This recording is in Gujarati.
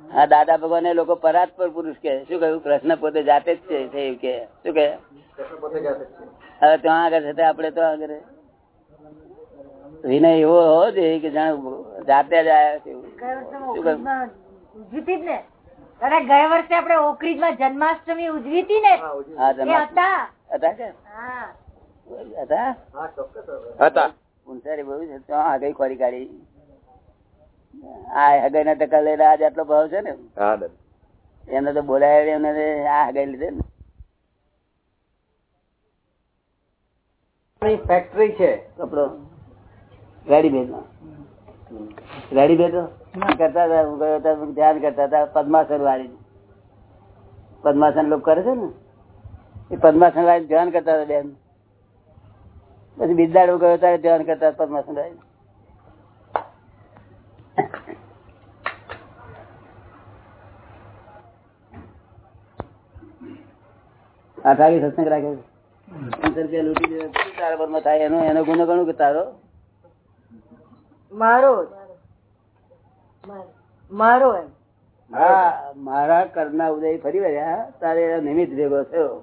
આ દાદા ભગવાન એ લોકો પરાત્પર પુરુષ કે શું કહ્યું? કૃષ્ણ પોતે જાતે જ છે એવું કે શું કે હવે ત્યાં આગળ છે આપડે તો આગળ. વિનય એવો હોવો જોઈએ કે જાણે જાતે જ આવ્યા છે ને. દાદા ગયા વર્ષે આપણે ઓકરીજમાં જન્માષ્ટમી ઉજવી હતી ને હતા હતા. હતા કે? હા. હતા? હતા. પૂંછારી બહુ છે. ત્યાં આગળ ખોરી કાઢી આ હગાઈ ના ટકા લઈને આજ આટલો ભાવ છે ને. એમને તો બોલાય એમને આ હગાઈ લીધે ને. ફેક્ટરી છે. કપડો. રેડીમેડ નો રેડીમેડ કરતા હતા હું ગયો હતો, ધ્યાન કરતા હતા પદ્માસન વાળી પદ્માસન લોકો કરે છે ને? એ પદ્માસન વાળી ધ્યાન કરતા હતા બેન. પછી બિદાડો ગયો ત્યારે ધ્યાન કરતા પદ્માસન વાળી અઠાવીસ સત્સંગ રાખ્યો છે. પાંચસો રૂપિયા લૂંટી લીધા. તારા પરમાં થાય? એનો એનો ગુનો ગણું કે તારો? મારો મારો હા મારા કરના ઉદય ફરી વળ્યા. તારે નિમિત્ત ભેગો થયો.